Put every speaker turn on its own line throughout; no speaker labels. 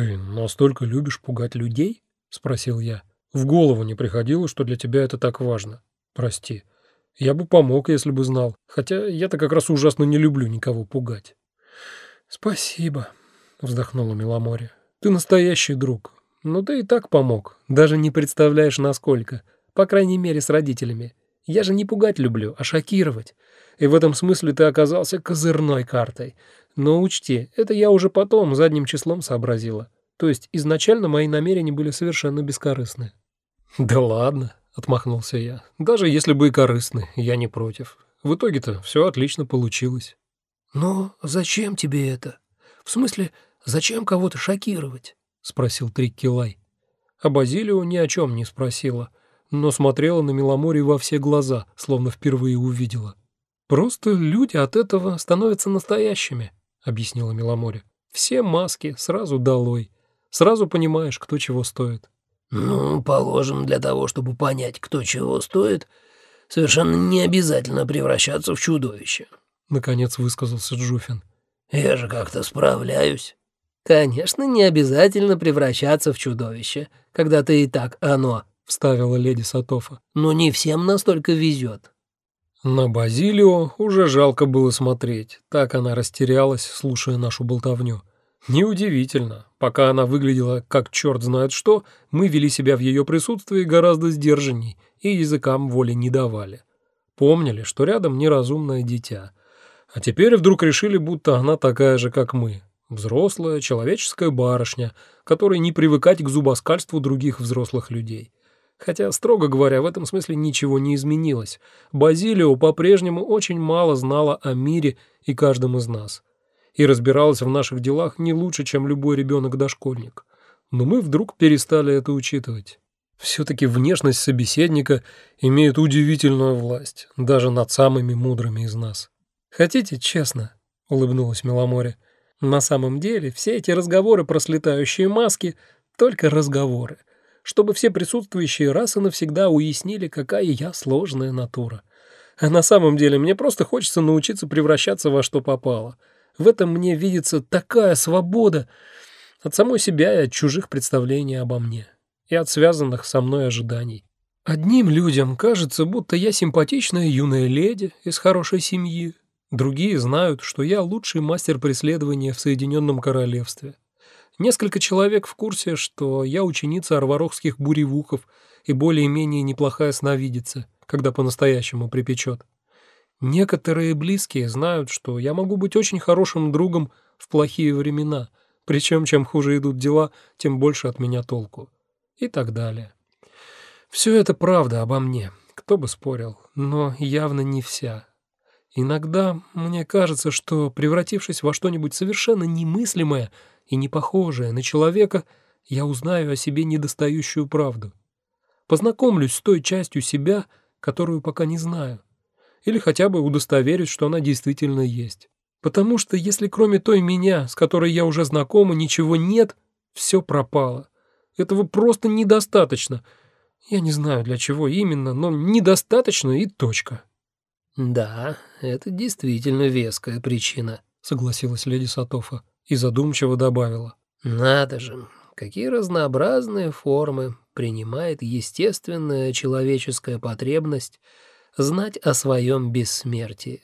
«Ты настолько любишь пугать людей?» — спросил я. «В голову не приходило, что для тебя это так важно. Прости. Я бы помог, если бы знал, хотя я-то как раз ужасно не люблю никого пугать». «Спасибо», — вздохнула Миломоре. «Ты настоящий друг. Но ты и так помог. Даже не представляешь, насколько. По крайней мере, с родителями. Я же не пугать люблю, а шокировать. И в этом смысле ты оказался козырной картой. Но учти, это я уже потом задним числом сообразила. То есть изначально мои намерения были совершенно бескорыстны». «Да ладно», — отмахнулся я. «Даже если бы и корыстны, я не против. В итоге-то все отлично получилось».
«Но зачем тебе это? В смысле, зачем кого-то шокировать?» — спросил Триккилай.
А Базилио ни о чем не спросила, но смотрела на Миломорье во все глаза, словно впервые увидела. «Просто люди от этого становятся настоящими», — объяснила Миломоре. «Все маски сразу долой. Сразу понимаешь, кто чего стоит».
«Ну, положим, для того, чтобы понять, кто чего стоит, совершенно не обязательно превращаться в чудовище», —
наконец высказался Джуфин.
«Я же как-то справляюсь».
«Конечно, не обязательно превращаться в чудовище, когда ты и так оно», — вставила леди Сатофа.
«Но не всем настолько везет».
На Базилио уже жалко было смотреть, так она растерялась, слушая нашу болтовню. Неудивительно, пока она выглядела как черт знает что, мы вели себя в ее присутствии гораздо сдержанней и языкам воли не давали. Помнили, что рядом неразумное дитя. А теперь вдруг решили, будто она такая же, как мы. Взрослая, человеческая барышня, которой не привыкать к зубоскальству других взрослых людей. Хотя, строго говоря, в этом смысле ничего не изменилось. Базилио по-прежнему очень мало знала о мире и каждом из нас. И разбиралась в наших делах не лучше, чем любой ребенок-дошкольник. Но мы вдруг перестали это учитывать. Все-таки внешность собеседника имеет удивительную власть, даже над самыми мудрыми из нас. «Хотите честно?» — улыбнулась Меломоре. «На самом деле все эти разговоры про слетающие маски — только разговоры чтобы все присутствующие раз и навсегда уяснили, какая я сложная натура. А на самом деле мне просто хочется научиться превращаться во что попало. В этом мне видится такая свобода от самой себя и от чужих представлений обо мне, и от связанных со мной ожиданий. Одним людям кажется, будто я симпатичная юная леди из хорошей семьи, другие знают, что я лучший мастер преследования в Соединенном Королевстве. Несколько человек в курсе, что я ученица арварохских буревухов и более-менее неплохая сновидица, когда по-настоящему припечет. Некоторые близкие знают, что я могу быть очень хорошим другом в плохие времена, причем чем хуже идут дела, тем больше от меня толку. И так далее. Все это правда обо мне, кто бы спорил, но явно не вся. Иногда мне кажется, что, превратившись во что-нибудь совершенно немыслимое, и не похожая на человека, я узнаю о себе недостающую правду. Познакомлюсь с той частью себя, которую пока не знаю. Или хотя бы удостоверюсь, что она действительно есть. Потому что если кроме той меня, с которой я уже знакома, ничего нет, все пропало. Этого просто недостаточно. Я не знаю, для чего именно, но недостаточно и точка.
«Да, это действительно веская причина», — согласилась леди Сатофа
и задумчиво добавила.
«Надо же, какие разнообразные формы принимает естественная человеческая потребность знать о своем бессмертии.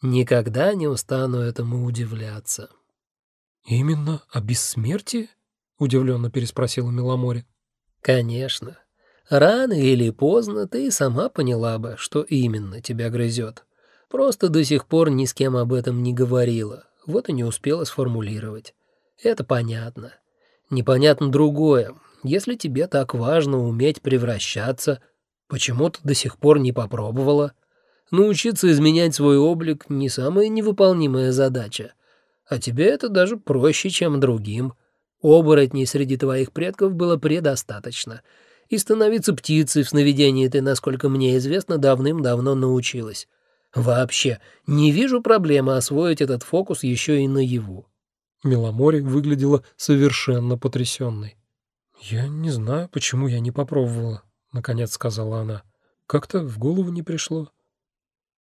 Никогда не устану этому удивляться».
«Именно о бессмертии?» — удивленно переспросила Миломоре.
«Конечно. Рано или поздно ты сама поняла бы, что именно тебя грызет. Просто до сих пор ни с кем об этом не говорила, вот и не успела сформулировать. Это понятно. Непонятно другое. Если тебе так важно уметь превращаться, почему ты до сих пор не попробовала? Научиться изменять свой облик — не самая невыполнимая задача. А тебе это даже проще, чем другим. Оборотней среди твоих предков было предостаточно. И становиться птицей в сновидении ты, насколько мне известно, давным-давно научилась. Вообще, не вижу проблемы освоить этот фокус еще и наяву.
Меломори выглядела совершенно потрясенной. «Я не знаю, почему я не попробовала», — наконец сказала она. «Как-то в голову не пришло».